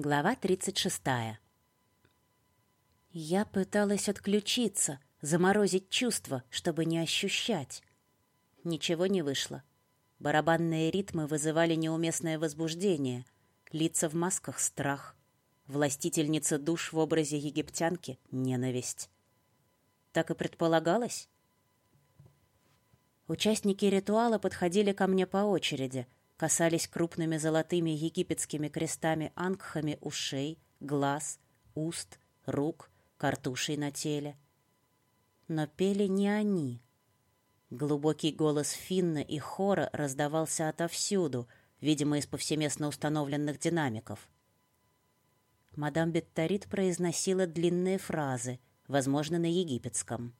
Глава 36. Я пыталась отключиться, заморозить чувства, чтобы не ощущать. Ничего не вышло. Барабанные ритмы вызывали неуместное возбуждение, лица в масках — страх, властительница душ в образе египтянки — ненависть. Так и предполагалось? Участники ритуала подходили ко мне по очереди — касались крупными золотыми египетскими крестами-ангхами ушей, глаз, уст, рук, картушей на теле. Но пели не они. Глубокий голос Финна и хора раздавался отовсюду, видимо, из повсеместно установленных динамиков. Мадам Бетторит произносила длинные фразы, возможно, на египетском.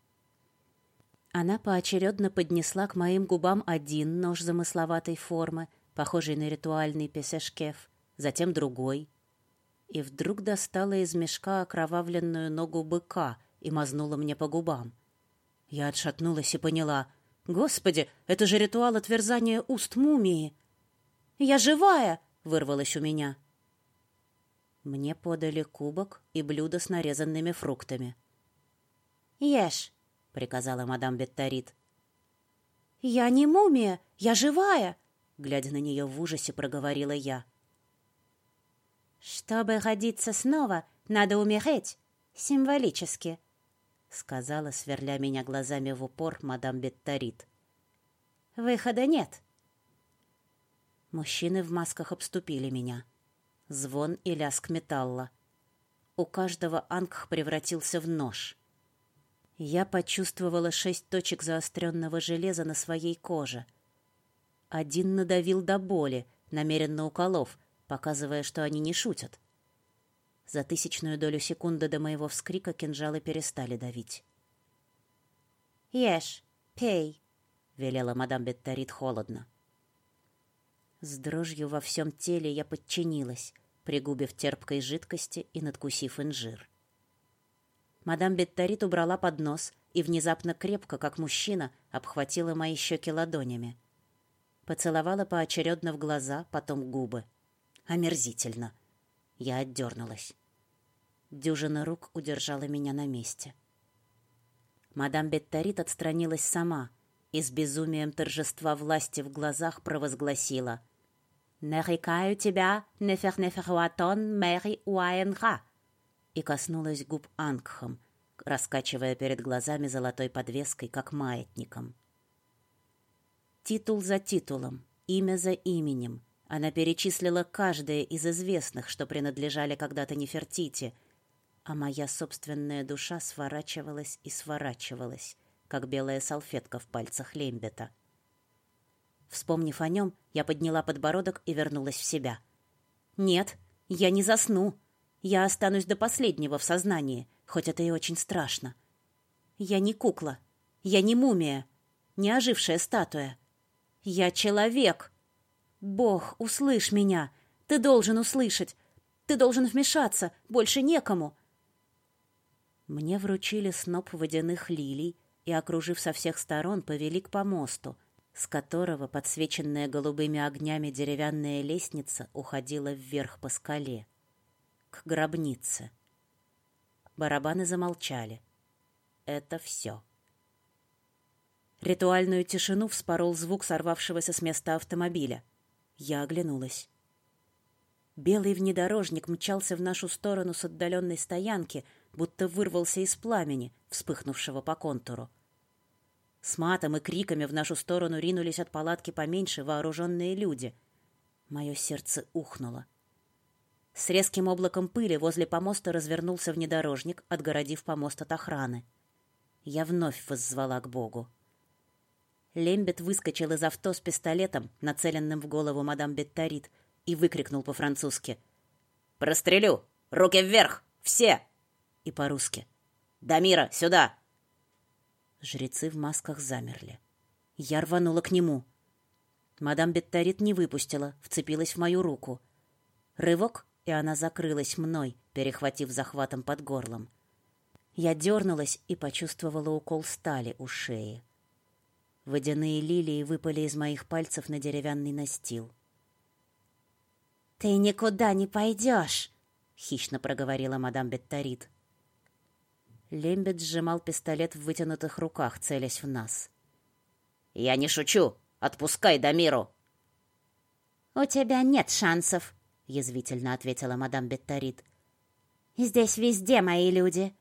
Она поочередно поднесла к моим губам один нож замысловатой формы, похожий на ритуальный песешкеф, затем другой. И вдруг достала из мешка окровавленную ногу быка и мазнула мне по губам. Я отшатнулась и поняла. «Господи, это же ритуал отверзания уст мумии!» «Я живая!» — вырвалось у меня. Мне подали кубок и блюдо с нарезанными фруктами. «Ешь!» — приказала мадам Бетторит. «Я не мумия, я живая!» Глядя на нее в ужасе, проговорила я. «Чтобы родиться снова, надо умереть. Символически», — сказала, сверля меня глазами в упор, мадам Бетторит. «Выхода нет». Мужчины в масках обступили меня. Звон и лязг металла. У каждого ангх превратился в нож. Я почувствовала шесть точек заостренного железа на своей коже — один надавил до боли, намеренно уколов, показывая, что они не шутят. За тысячную долю секунды до моего вскрика кинжалы перестали давить. «Ешь, пей», — велела мадам Бетторит холодно. С дрожью во всем теле я подчинилась, пригубив терпкой жидкости и надкусив инжир. Мадам Бетторит убрала поднос и внезапно крепко, как мужчина, обхватила мои щеки ладонями. Поцеловала поочередно в глаза, потом губы. Омерзительно. Я отдернулась. Дюжина рук удержала меня на месте. Мадам Бетторит отстранилась сама и с безумием торжества власти в глазах провозгласила «Нарекаю тебя, Нефернеферуатон Мэри Уайенха!» и коснулась губ Ангхом, раскачивая перед глазами золотой подвеской, как маятником. Титул за титулом, имя за именем. Она перечислила каждое из известных, что принадлежали когда-то Нефертити, а моя собственная душа сворачивалась и сворачивалась, как белая салфетка в пальцах Лембета. Вспомнив о нем, я подняла подбородок и вернулась в себя. «Нет, я не засну. Я останусь до последнего в сознании, хоть это и очень страшно. Я не кукла. Я не мумия. Не ожившая статуя. Я человек. Бог, услышь меня. Ты должен услышать. Ты должен вмешаться. Больше некому. Мне вручили сноп водяных лилий и, окружив со всех сторон, повели к помосту, с которого, подсвеченная голубыми огнями деревянная лестница, уходила вверх по скале. К гробнице. Барабаны замолчали. Это все. Ритуальную тишину вспорол звук сорвавшегося с места автомобиля. Я оглянулась. Белый внедорожник мчался в нашу сторону с отдаленной стоянки, будто вырвался из пламени, вспыхнувшего по контуру. С матом и криками в нашу сторону ринулись от палатки поменьше вооруженные люди. Мое сердце ухнуло. С резким облаком пыли возле помоста развернулся внедорожник, отгородив помост от охраны. Я вновь воззвала к Богу. Лембет выскочил из авто с пистолетом, нацеленным в голову мадам Бетторит, и выкрикнул по-французски. «Прострелю! Руки вверх! Все!» И по-русски. «Дамира, сюда!» Жрецы в масках замерли. Я рванула к нему. Мадам Бетторит не выпустила, вцепилась в мою руку. Рывок, и она закрылась мной, перехватив захватом под горлом. Я дернулась и почувствовала укол стали у шеи. Водяные лилии выпали из моих пальцев на деревянный настил. «Ты никуда не пойдешь!» хищно проговорила мадам Бетторит. Лембет сжимал пистолет в вытянутых руках, целясь в нас. «Я не шучу! Отпускай Дамиру!» «У тебя нет шансов», — язвительно ответила мадам Бетторит. «Здесь везде мои люди».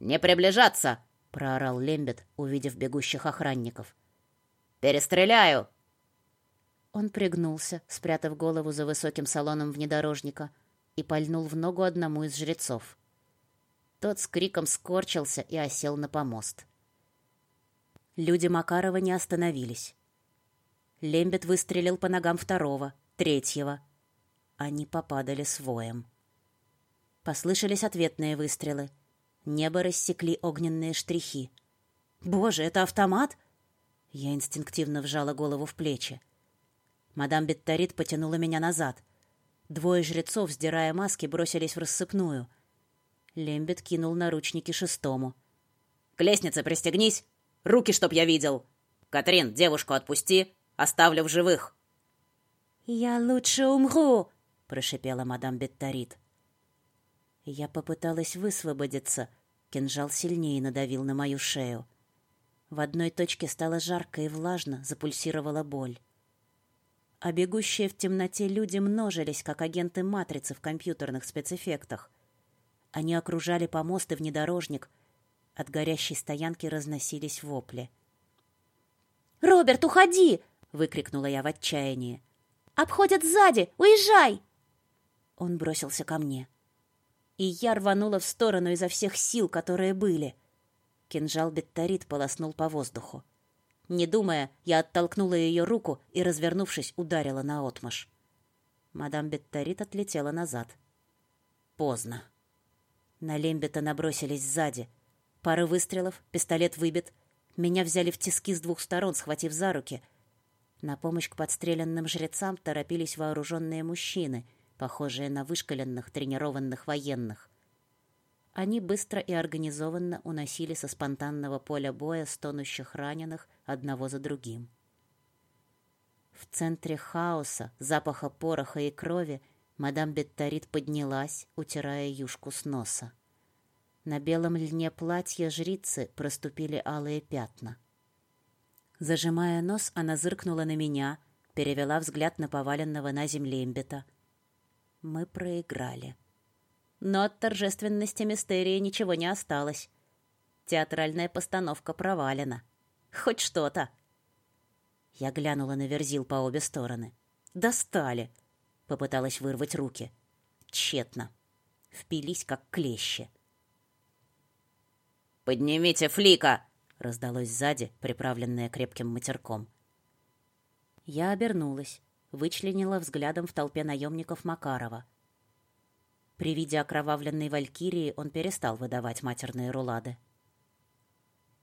«Не приближаться!» — проорал Лембет, увидев бегущих охранников. «Перестреляю!» Он пригнулся, спрятав голову за высоким салоном внедорожника, и пальнул в ногу одному из жрецов. Тот с криком скорчился и осел на помост. Люди Макарова не остановились. Лембет выстрелил по ногам второго, третьего. Они попадали с воем. Послышались ответные выстрелы. Небо рассекли огненные штрихи. «Боже, это автомат?» Я инстинктивно вжала голову в плечи. Мадам Бетторит потянула меня назад. Двое жрецов, сдирая маски, бросились в рассыпную — Лембет кинул наручники шестому. «К лестнице пристегнись! Руки, чтоб я видел! Катрин, девушку отпусти! Оставлю в живых!» «Я лучше умру!» — прошипела мадам Бетторит. Я попыталась высвободиться. Кинжал сильнее надавил на мою шею. В одной точке стало жарко и влажно, запульсировала боль. А бегущие в темноте люди множились, как агенты Матрицы в компьютерных спецэффектах. Они окружали помост и внедорожник. От горящей стоянки разносились вопли. «Роберт, уходи!» — выкрикнула я в отчаянии. «Обходят сзади! Уезжай!» Он бросился ко мне. И я рванула в сторону изо всех сил, которые были. Кинжал Бетторит полоснул по воздуху. Не думая, я оттолкнула ее руку и, развернувшись, ударила наотмашь. Мадам Бетторит отлетела назад. Поздно. На Лембета набросились сзади. Пара выстрелов, пистолет выбит. Меня взяли в тиски с двух сторон, схватив за руки. На помощь к подстреленным жрецам торопились вооруженные мужчины, похожие на вышкаленных, тренированных военных. Они быстро и организованно уносили со спонтанного поля боя стонущих раненых одного за другим. В центре хаоса, запаха пороха и крови Мадам Бетторит поднялась, утирая юшку с носа. На белом льне платья жрицы проступили алые пятна. Зажимая нос, она зыркнула на меня, перевела взгляд на поваленного на земле имбета. Мы проиграли. Но от торжественности мистерии ничего не осталось. Театральная постановка провалена. Хоть что-то. Я глянула на Верзил по обе стороны. Достали. Попыталась вырвать руки. Тщетно. Впились, как клещи. «Поднимите флика!» — раздалось сзади, приправленное крепким матерком. Я обернулась, вычленила взглядом в толпе наемников Макарова. При виде окровавленной валькирии он перестал выдавать матерные рулады.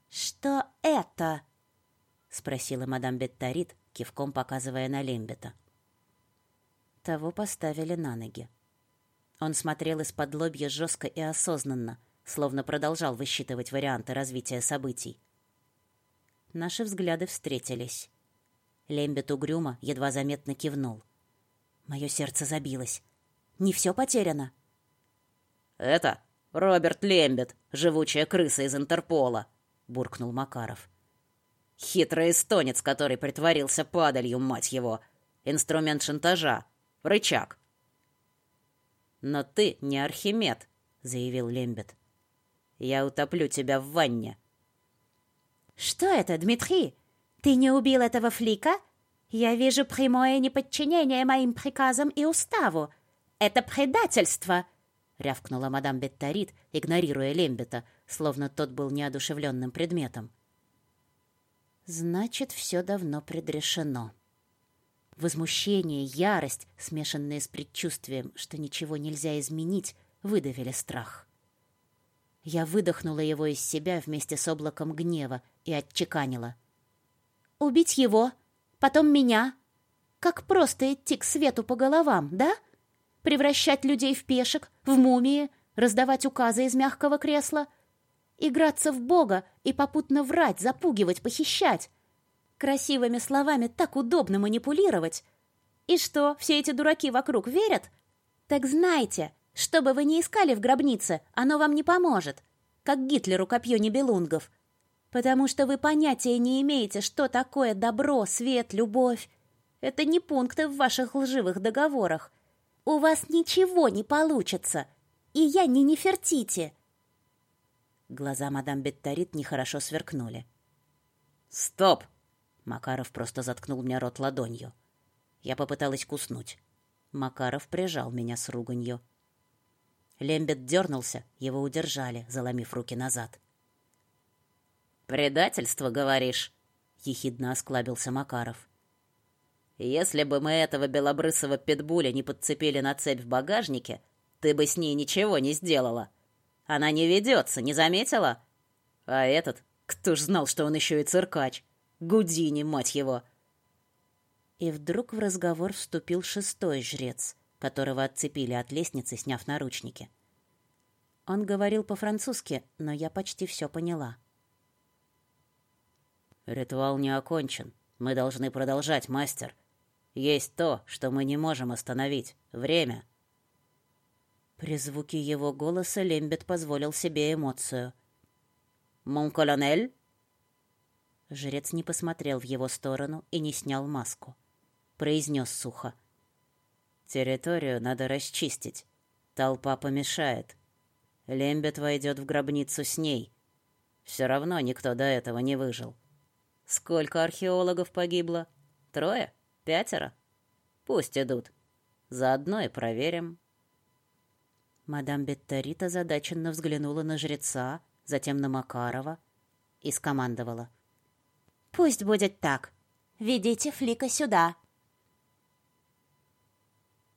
«Что это?» — спросила мадам Бетторит, кивком показывая на Лембета. — того поставили на ноги. Он смотрел из-под лобья жестко и осознанно, словно продолжал высчитывать варианты развития событий. Наши взгляды встретились. Лембет угрюмо едва заметно кивнул. Мое сердце забилось. Не все потеряно. «Это Роберт Лембет, живучая крыса из Интерпола», — буркнул Макаров. «Хитрый эстонец, который притворился падалью, мать его. Инструмент шантажа рычаг. «Но ты не Архимед», — заявил Лембет. «Я утоплю тебя в ванне». «Что это, Дмитрий? Ты не убил этого флика? Я вижу прямое неподчинение моим приказам и уставу. Это предательство!» — рявкнула мадам Бетторит, игнорируя Лембета, словно тот был неодушевленным предметом. «Значит, все давно предрешено». Возмущение, ярость, смешанные с предчувствием, что ничего нельзя изменить, выдавили страх. Я выдохнула его из себя вместе с облаком гнева и отчеканила. «Убить его, потом меня. Как просто идти к свету по головам, да? Превращать людей в пешек, в мумии, раздавать указы из мягкого кресла, играться в Бога и попутно врать, запугивать, похищать. Красивыми словами так удобно манипулировать. И что, все эти дураки вокруг верят? Так знайте, Что бы вы ни искали в гробнице, оно вам не поможет, как Гитлеру копье небелунгов, потому что вы понятия не имеете, что такое добро, свет, любовь. Это не пункты в ваших лживых договорах. У вас ничего не получится, и я не Нефертити. Глаза мадам Бетторит нехорошо сверкнули. «Стоп!» Макаров просто заткнул мне рот ладонью. Я попыталась куснуть. Макаров прижал меня с руганью. Лембет дернулся, его удержали, заломив руки назад. «Предательство, говоришь?» — ехидно осклабился Макаров. «Если бы мы этого белобрысого питбуля не подцепили на цепь в багажнике, ты бы с ней ничего не сделала. Она не ведется, не заметила? А этот, кто ж знал, что он еще и циркач? Гудини, мать его!» И вдруг в разговор вступил шестой жрец — которого отцепили от лестницы, сняв наручники. Он говорил по-французски, но я почти все поняла. «Ритуал не окончен. Мы должны продолжать, мастер. Есть то, что мы не можем остановить. Время». При звуке его голоса Лембет позволил себе эмоцию. «Мон колонель?» Жрец не посмотрел в его сторону и не снял маску. Произнес сухо. — Территорию надо расчистить. Толпа помешает. Лембет войдет в гробницу с ней. Все равно никто до этого не выжил. Сколько археологов погибло? Трое? Пятеро? Пусть идут. Заодно и проверим. Мадам Бетторит озадаченно взглянула на жреца, затем на Макарова и скомандовала. «Пусть будет так. Ведите Флика сюда».